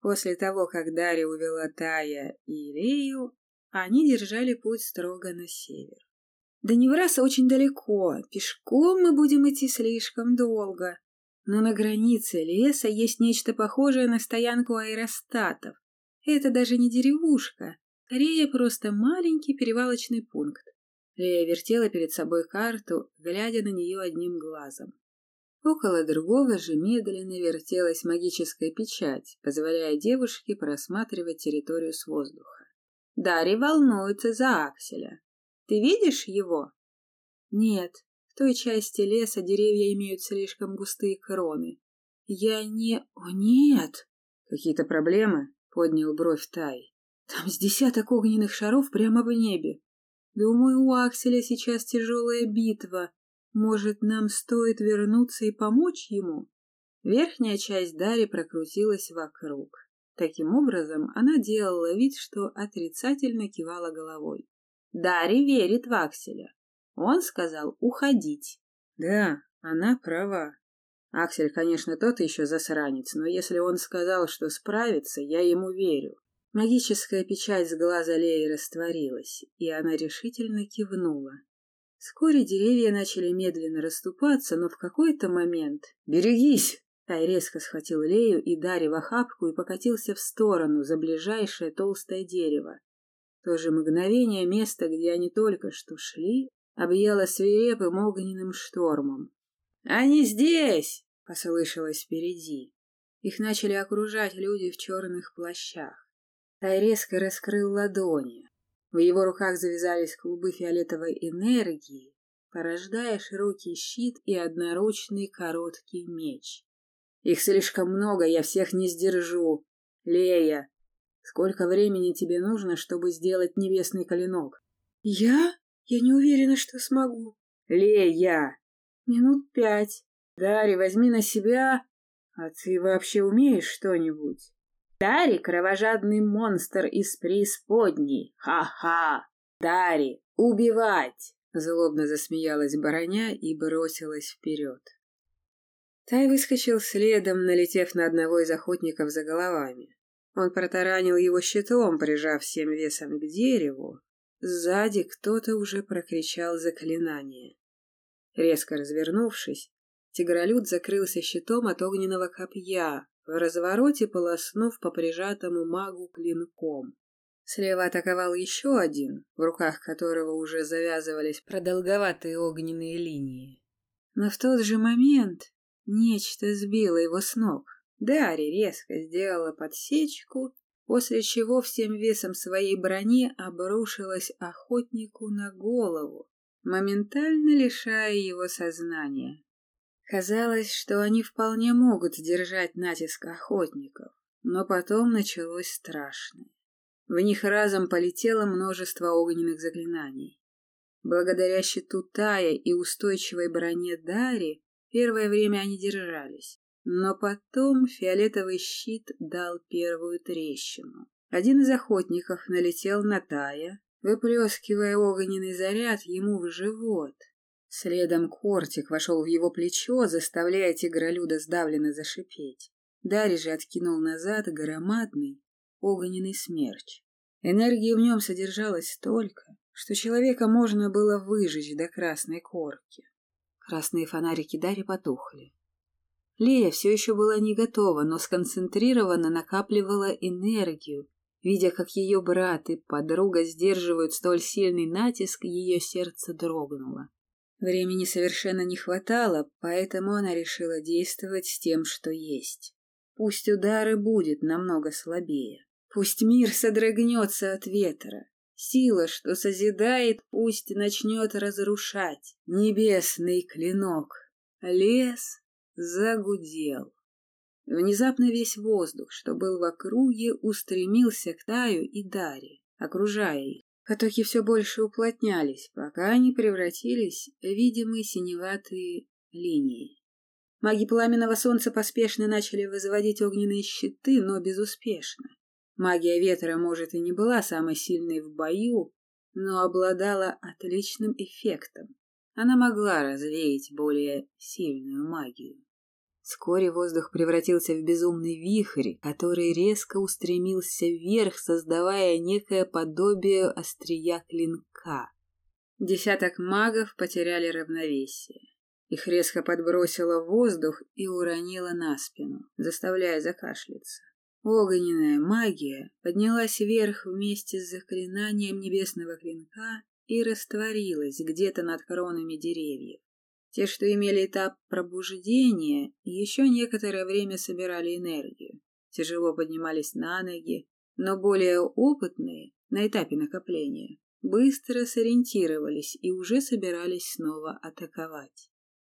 После того, как Дарья увела Тая и Лею, они держали путь строго на север. До Невраса очень далеко, пешком мы будем идти слишком долго. Но на границе леса есть нечто похожее на стоянку аэростатов. Это даже не деревушка, скорее просто маленький перевалочный пункт. Лея вертела перед собой карту, глядя на нее одним глазом. Около другого же медленно вертелась магическая печать, позволяя девушке просматривать территорию с воздуха. Дарья волнуется за Акселя. Ты видишь его? Нет, в той части леса деревья имеют слишком густые кроны. Я не... О, нет! Какие-то проблемы? Поднял бровь Тай. Там с десяток огненных шаров прямо в небе. Думаю, у Акселя сейчас тяжелая битва. Может, нам стоит вернуться и помочь ему? Верхняя часть Дари прокрутилась вокруг. Таким образом, она делала вид, что отрицательно кивала головой. Дари верит в Акселя. Он сказал уходить. Да, она права. Аксель, конечно, тот еще засранец, но если он сказал, что справится, я ему верю. Магическая печать с глаза Леи растворилась, и она решительно кивнула. Вскоре деревья начали медленно расступаться, но в какой-то момент... «Берегись!» Тай резко схватил Лею и Дарья в охапку и покатился в сторону, за ближайшее толстое дерево. В то же мгновение место, где они только что шли, объяло свирепым огненным штормом. «Они здесь!» — послышалось впереди. Их начали окружать люди в черных плащах. Тай резко раскрыл ладони. В его руках завязались клубы фиолетовой энергии, порождая широкий щит и одноручный короткий меч. «Их слишком много, я всех не сдержу. Лея, сколько времени тебе нужно, чтобы сделать небесный клинок?» «Я? Я не уверена, что смогу». «Лея!» «Минут пять». «Дарья, возьми на себя...» «А ты вообще умеешь что-нибудь?» Дари — кровожадный монстр из преисподней. Ха-ха! Дари, убивать! Злобно засмеялась бароня и бросилась вперед. Тай выскочил следом, налетев на одного из охотников за головами. Он протаранил его щитом, прижав всем весом к дереву. Сзади кто-то уже прокричал заклинание. Резко развернувшись, тигролюд закрылся щитом от огненного копья, в развороте полоснув по прижатому магу клинком. Слева атаковал еще один, в руках которого уже завязывались продолговатые огненные линии. Но в тот же момент нечто сбило его с ног. Дарья резко сделала подсечку, после чего всем весом своей брони обрушилась охотнику на голову, моментально лишая его сознания. Казалось, что они вполне могут держать натиск охотников, но потом началось страшное. В них разом полетело множество огненных заклинаний. Благодаря щиту Тая и устойчивой броне Дари первое время они держались, но потом фиолетовый щит дал первую трещину. Один из охотников налетел на Тая, выплескивая огненный заряд ему в живот — Следом кортик вошел в его плечо, заставляя тигролюда сдавленно зашипеть. Дарья же откинул назад громадный огненный смерч. Энергии в нем содержалось столько, что человека можно было выжечь до красной корки. Красные фонарики Дарьи потухли. Лея все еще была не готова, но сконцентрированно накапливала энергию. Видя, как ее брат и подруга сдерживают столь сильный натиск, ее сердце дрогнуло. Времени совершенно не хватало, поэтому она решила действовать с тем, что есть. Пусть удары будет намного слабее. Пусть мир содрогнется от ветра. Сила, что созидает, пусть начнет разрушать. Небесный клинок. Лес загудел. Внезапно весь воздух, что был в округе, устремился к Таю и Даре, окружая их. Потоки все больше уплотнялись, пока они превратились в видимые синеватые линии. Маги пламенного солнца поспешно начали возводить огненные щиты, но безуспешно. Магия ветра, может, и не была самой сильной в бою, но обладала отличным эффектом. Она могла развеять более сильную магию. Вскоре воздух превратился в безумный вихрь, который резко устремился вверх, создавая некое подобие острия клинка. Десяток магов потеряли равновесие. Их резко подбросило в воздух и уронило на спину, заставляя закашляться. Огненная магия поднялась вверх вместе с заклинанием небесного клинка и растворилась где-то над кронами деревьев. Те, что имели этап пробуждения, еще некоторое время собирали энергию, тяжело поднимались на ноги, но более опытные на этапе накопления быстро сориентировались и уже собирались снова атаковать.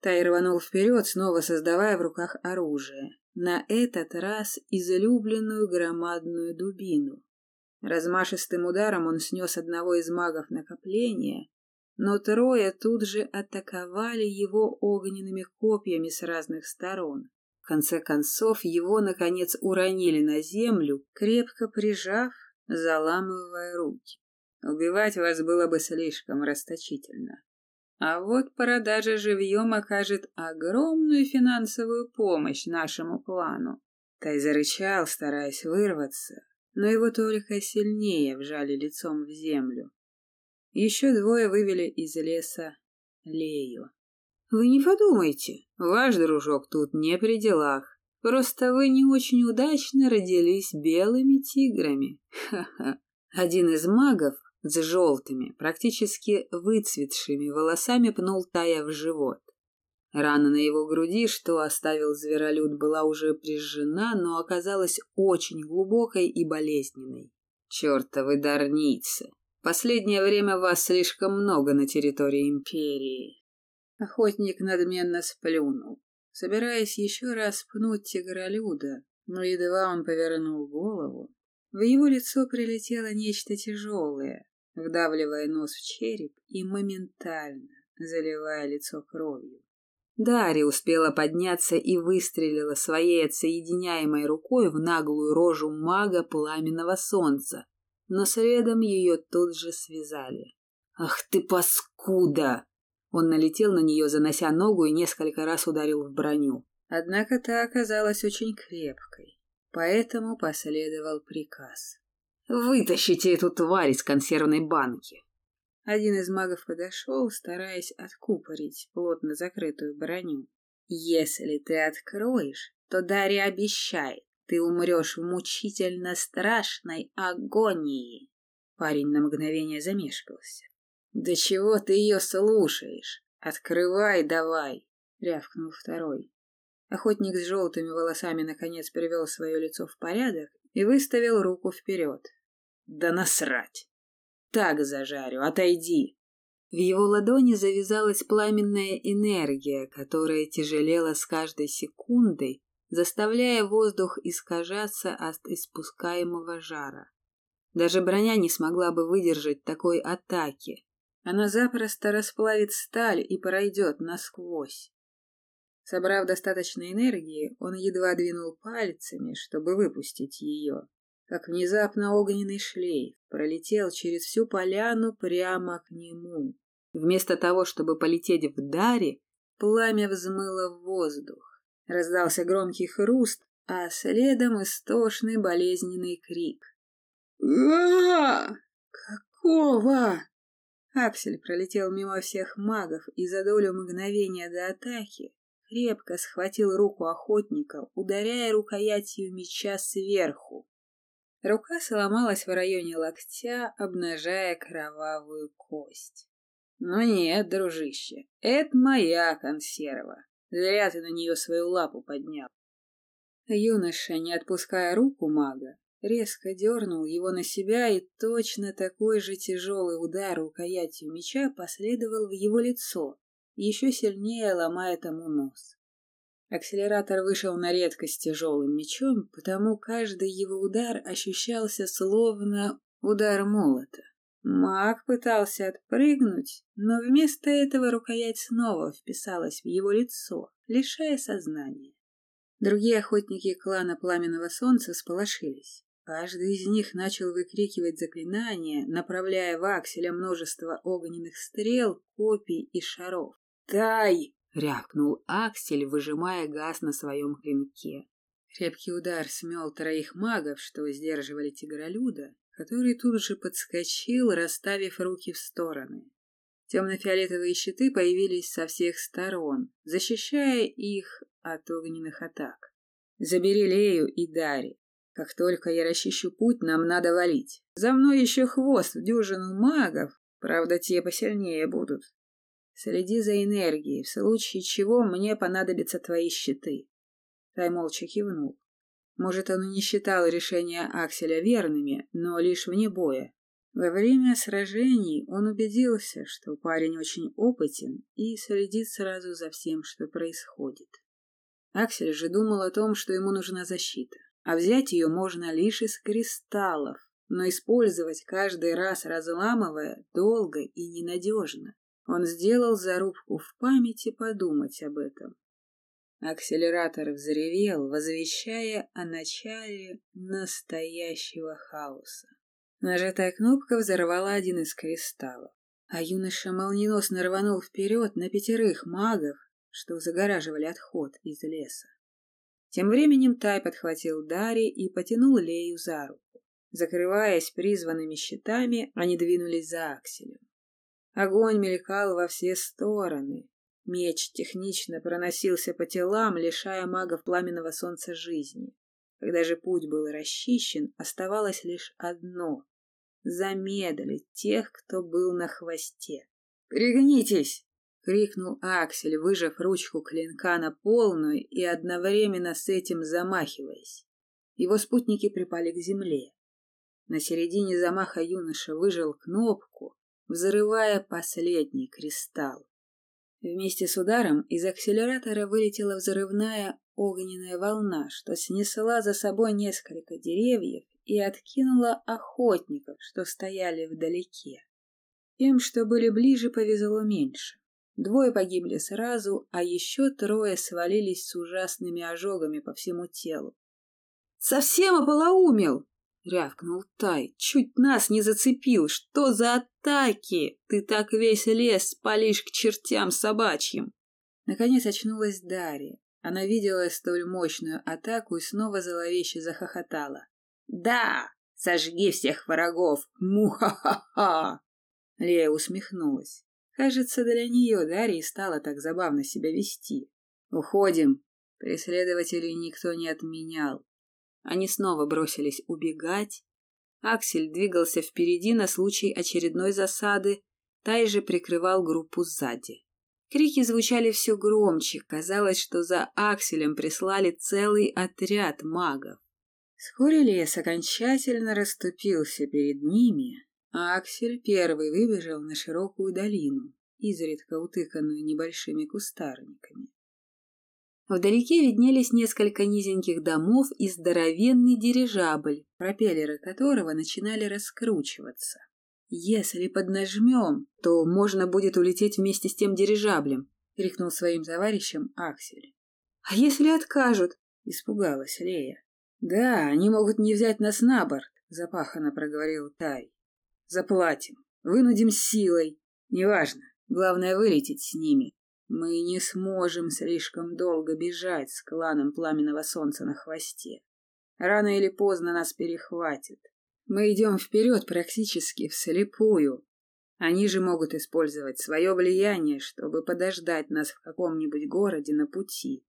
Тай рванул вперед, снова создавая в руках оружие, на этот раз излюбленную громадную дубину. Размашистым ударом он снес одного из магов накопления, но трое тут же атаковали его огненными копьями с разных сторон. В конце концов, его, наконец, уронили на землю, крепко прижав, заламывая руки. Убивать вас было бы слишком расточительно. А вот продажа живьем окажет огромную финансовую помощь нашему плану. Тай зарычал, стараясь вырваться, но его только сильнее вжали лицом в землю. Еще двое вывели из леса Лею. Вы не подумайте, ваш дружок тут не при делах. Просто вы не очень удачно родились белыми тиграми. Ха-ха. Один из магов с желтыми, практически выцветшими волосами пнул Тая в живот. Рана на его груди, что оставил зверолюд, была уже прижжена, но оказалась очень глубокой и болезненной. «Чертовы дарницы! Последнее время вас слишком много на территории Империи!» Охотник надменно сплюнул, собираясь еще раз пнуть тигролюда, но едва он повернул голову, в его лицо прилетело нечто тяжелое, вдавливая нос в череп и моментально заливая лицо кровью. Дарья успела подняться и выстрелила своей отсоединяемой рукой в наглую рожу мага пламенного солнца, но следом ее тут же связали. «Ах ты паскуда!» Он налетел на нее, занося ногу и несколько раз ударил в броню. Однако та оказалась очень крепкой, поэтому последовал приказ. «Вытащите эту тварь из консервной банки!» Один из магов подошел, стараясь откупорить плотно закрытую броню. «Если ты откроешь, то Дарья обещает, ты умрешь в мучительно страшной агонии!» Парень на мгновение замешкался. «Да чего ты ее слушаешь? Открывай давай!» — рявкнул второй. Охотник с желтыми волосами наконец привел свое лицо в порядок и выставил руку вперед. Да насрать! Так зажарю, отойди! В его ладони завязалась пламенная энергия, которая тяжелела с каждой секундой, заставляя воздух искажаться от испускаемого жара. Даже броня не смогла бы выдержать такой атаки. Она запросто расплавит сталь и пройдет насквозь. Собрав достаточно энергии, он едва двинул пальцами, чтобы выпустить ее как внезапно огненный шлейф пролетел через всю поляну прямо к нему. Вместо того, чтобы полететь в даре, пламя взмыло в воздух. Раздался громкий хруст, а следом истошный болезненный крик. а Какого?» Аксель пролетел мимо всех магов и за долю мгновения до атаки крепко схватил руку охотника, ударяя рукоятью меча сверху. Рука сломалась в районе локтя, обнажая кровавую кость. «Ну нет, дружище, это моя консерва. Зря ты на нее свою лапу поднял». Юноша, не отпуская руку мага, резко дернул его на себя, и точно такой же тяжелый удар рукоятью меча последовал в его лицо, еще сильнее ломая тому нос. Акселератор вышел на редкость тяжелым мечом, потому каждый его удар ощущался словно удар молота. Маг пытался отпрыгнуть, но вместо этого рукоять снова вписалась в его лицо, лишая сознания. Другие охотники клана Пламенного Солнца сполошились. Каждый из них начал выкрикивать заклинания, направляя в акселя множество огненных стрел, копий и шаров. «Тай!» — рявкнул Аксель, выжимая газ на своем клинке. Крепкий удар смел троих магов, что сдерживали тигролюда, который тут же подскочил, расставив руки в стороны. Темно-фиолетовые щиты появились со всех сторон, защищая их от огненных атак. «Забери Лею и Дари. Как только я расчищу путь, нам надо валить. За мной еще хвост в дюжину магов, правда, те посильнее будут. Следи за энергией, в случае чего мне понадобятся твои щиты». Тай молча кивнул. Может, он и не считал решения Акселя верными, но лишь вне боя. Во время сражений он убедился, что парень очень опытен и следит сразу за всем, что происходит. Аксель же думал о том, что ему нужна защита, а взять ее можно лишь из кристаллов, но использовать каждый раз разламывая долго и ненадежно. Он сделал зарубку в памяти подумать об этом. Акселератор взревел, возвещая о начале настоящего хаоса. Нажатая кнопка взорвала один из кристаллов, а юноша молниеносно рванул вперед на пятерых магов, что загораживали отход из леса. Тем временем Тай подхватил Дари и потянул Лею за руку. Закрываясь призванными щитами, они двинулись за Акселем. Огонь мелькал во все стороны, Меч технично проносился по телам, лишая магов пламенного солнца жизни. Когда же путь был расчищен, оставалось лишь одно — замедлить тех, кто был на хвосте. «Пригнитесь!» — крикнул Аксель, выжав ручку клинка на полную и одновременно с этим замахиваясь. Его спутники припали к земле. На середине замаха юноша выжил кнопку, взрывая последний кристалл. Вместе с ударом из акселератора вылетела взрывная огненная волна, что снесла за собой несколько деревьев и откинула охотников, что стояли вдалеке. Тем, что были ближе, повезло меньше. Двое погибли сразу, а еще трое свалились с ужасными ожогами по всему телу. «Совсем ополоумел!» Рявкнул Тай. Чуть нас не зацепил. Что за атаки? Ты так весь лес спалишь к чертям собачьим. Наконец очнулась Дарья. Она видела столь мощную атаку и снова зловеще захохотала. «Да! Сожги всех врагов! Му-ха-ха-ха!» Лея усмехнулась. Кажется, для нее Дарьи стало так забавно себя вести. «Уходим!» Преследователей никто не отменял. Они снова бросились убегать. Аксель двигался впереди на случай очередной засады, Тай же прикрывал группу сзади. Крики звучали все громче, казалось, что за Акселем прислали целый отряд магов. Вскоре лес окончательно расступился перед ними, а Аксель первый выбежал на широкую долину, изредка утыканную небольшими кустарниками. Вдалеке виднелись несколько низеньких домов и здоровенный дирижабль, пропеллеры которого начинали раскручиваться. «Если поднажмем, то можно будет улететь вместе с тем дирижаблем», — крикнул своим товарищам Аксель. «А если откажут?» — испугалась Лея. «Да, они могут не взять нас на борт», — запаханно проговорил Тай. «Заплатим. Вынудим силой. Неважно. Главное, вылететь с ними. Мы не сможем слишком долго бежать с кланом Пламенного Солнца на хвосте. Рано или поздно нас перехватит. Мы идем вперед практически вслепую. Они же могут использовать свое влияние, чтобы подождать нас в каком-нибудь городе на пути.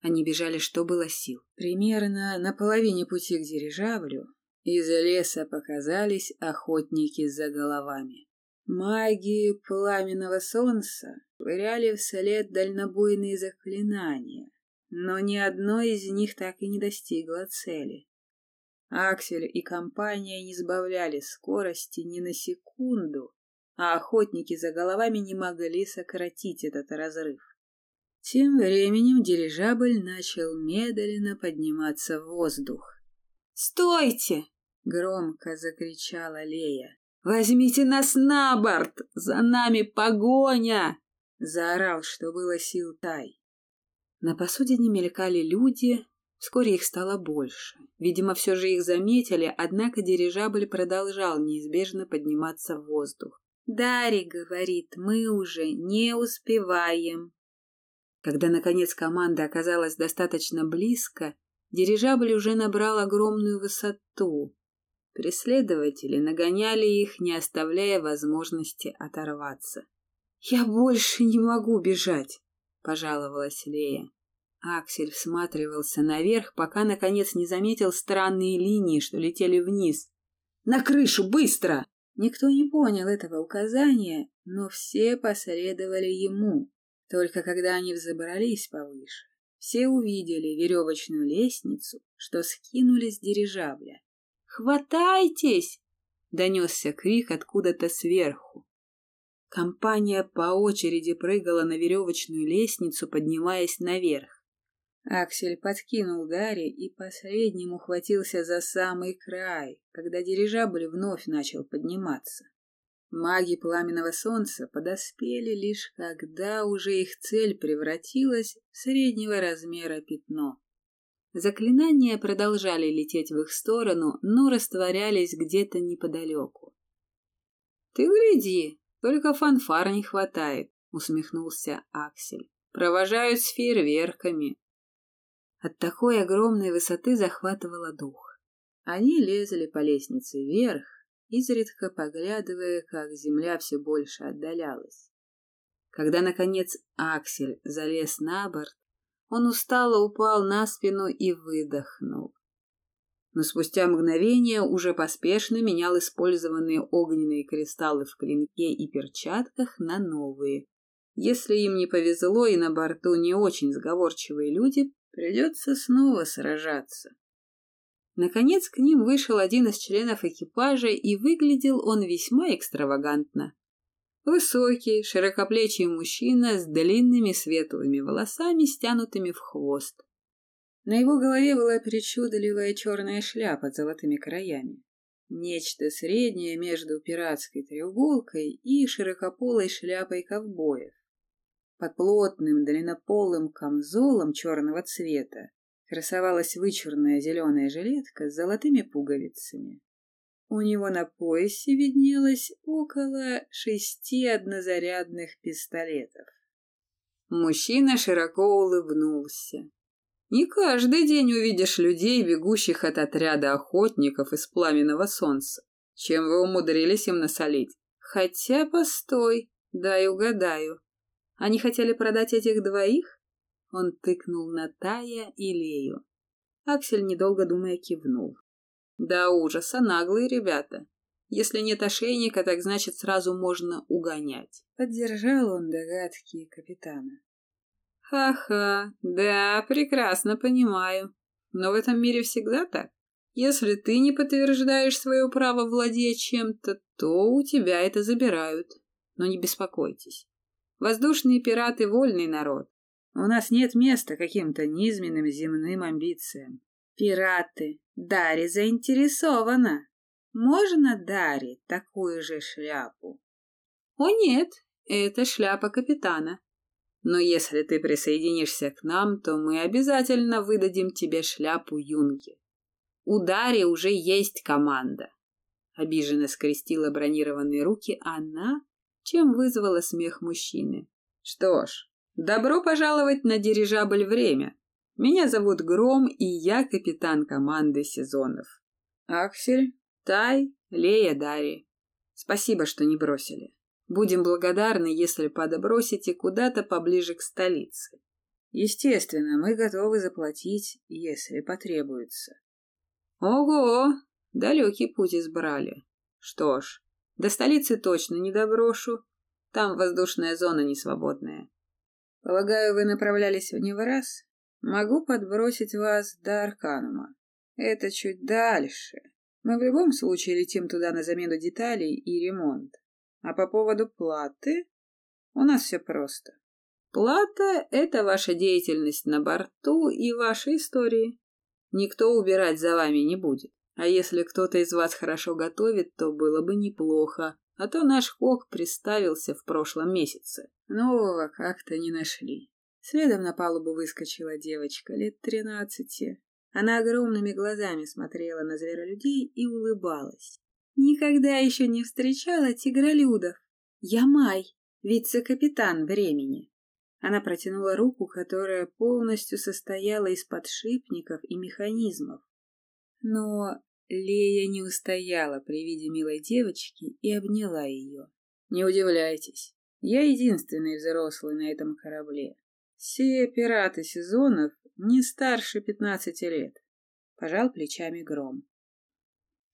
Они бежали, что было сил. Примерно на половине пути к дирижаблю из леса показались охотники за головами. Маги пламенного солнца швыряли вслед дальнобойные заклинания, но ни одно из них так и не достигло цели. Аксель и компания не сбавляли скорости ни на секунду, а охотники за головами не могли сократить этот разрыв. Тем временем дирижабль начал медленно подниматься в воздух. «Стойте!» — громко закричала Лея. «Возьмите нас на борт! За нами погоня!» — заорал, что было сил Тай. На посудине мелькали люди, вскоре их стало больше. Видимо, все же их заметили, однако дирижабль продолжал неизбежно подниматься в воздух. «Дари, — говорит, — мы уже не успеваем». Когда, наконец, команда оказалась достаточно близко, дирижабль уже набрал огромную высоту. Преследователи нагоняли их, не оставляя возможности оторваться. «Я больше не могу бежать», — пожаловалась Лея. Аксель всматривался наверх, пока, наконец, не заметил странные линии, что летели вниз. «На крышу, быстро!» Никто не понял этого указания, но все последовали ему. Только когда они взобрались повыше, все увидели веревочную лестницу, что скинули с дирижабля. «Хватайтесь!» — донесся крик откуда-то сверху. Компания по очереди прыгала на веревочную лестницу, поднимаясь наверх. Аксель подкинул Дарри и последним ухватился за самый край, когда дирижабль вновь начал подниматься. Маги пламенного солнца подоспели лишь когда уже их цель превратилась в среднего размера пятно. Заклинания продолжали лететь в их сторону, но растворялись где-то неподалеку. — Ты гляди, только фанфар не хватает, — усмехнулся Аксель. — Провожают с фейерверками. От такой огромной высоты захватывало дух. Они лезли по лестнице вверх, изредка поглядывая, как земля все больше отдалялась. Когда, наконец, Аксель залез на борт, он устало упал на спину и выдохнул. Но спустя мгновение уже поспешно менял использованные огненные кристаллы в клинке и перчатках на новые. Если им не повезло и на борту не очень сговорчивые люди, Придется снова сражаться. Наконец к ним вышел один из членов экипажа, и выглядел он весьма экстравагантно. Высокий, широкоплечий мужчина с длинными светлыми волосами, стянутыми в хвост. На его голове была причудливая черная шляпа с золотыми краями. Нечто среднее между пиратской треуголкой и широкополой шляпой ковбоев. Под плотным длиннополым камзолом черного цвета красовалась вычурная зеленая жилетка с золотыми пуговицами. У него на поясе виднелось около шести однозарядных пистолетов. Мужчина широко улыбнулся. Не каждый день увидишь людей, бегущих от отряда охотников из пламенного солнца. Чем вы умудрились им насолить? Хотя, постой, дай угадаю. Они хотели продать этих двоих? Он тыкнул на Тая и Лею. Аксель, недолго думая, кивнул. Да ужаса, наглые ребята. Если нет ошейника, так значит сразу можно угонять. Поддержал он догадки капитана. Ха-ха, да, прекрасно понимаю. Но в этом мире всегда так. Если ты не подтверждаешь свое право владеть чем-то, то у тебя это забирают. Но не беспокойтесь. Воздушные пираты — вольный народ. У нас нет места каким-то низменным земным амбициям. Пираты. Дари заинтересована. Можно Дари такую же шляпу? О нет, это шляпа капитана. Но если ты присоединишься к нам, то мы обязательно выдадим тебе шляпу юнги. У Дари уже есть команда. Обиженно скрестила бронированные руки она, чем вызвала смех мужчины. Что ж, добро пожаловать на дирижабль «Время». Меня зовут Гром, и я капитан команды сезонов. Аксель, Тай, Лея, Дарья. Спасибо, что не бросили. Будем благодарны, если подбросите куда-то поближе к столице. Естественно, мы готовы заплатить, если потребуется. Ого, далекий путь избрали. Что ж, до столицы точно не доброшу. Там воздушная зона несвободная. Полагаю, вы направлялись в него раз? Могу подбросить вас до Арканума. Это чуть дальше. Мы в любом случае летим туда на замену деталей и ремонт. А по поводу платы? У нас все просто. Плата — это ваша деятельность на борту и ваши истории. Никто убирать за вами не будет. А если кто-то из вас хорошо готовит, то было бы неплохо. А то наш кок приставился в прошлом месяце. Нового как-то не нашли. Следом на палубу выскочила девочка лет тринадцати. Она огромными глазами смотрела на зверолюдей и улыбалась. Никогда еще не встречала тигролюдов. Я Май, вице-капитан времени. Она протянула руку, которая полностью состояла из подшипников и механизмов. Но Лея не устояла при виде милой девочки и обняла ее. «Не удивляйтесь, я единственный взрослый на этом корабле. Все пираты сезонов не старше пятнадцати лет», — пожал плечами Гром.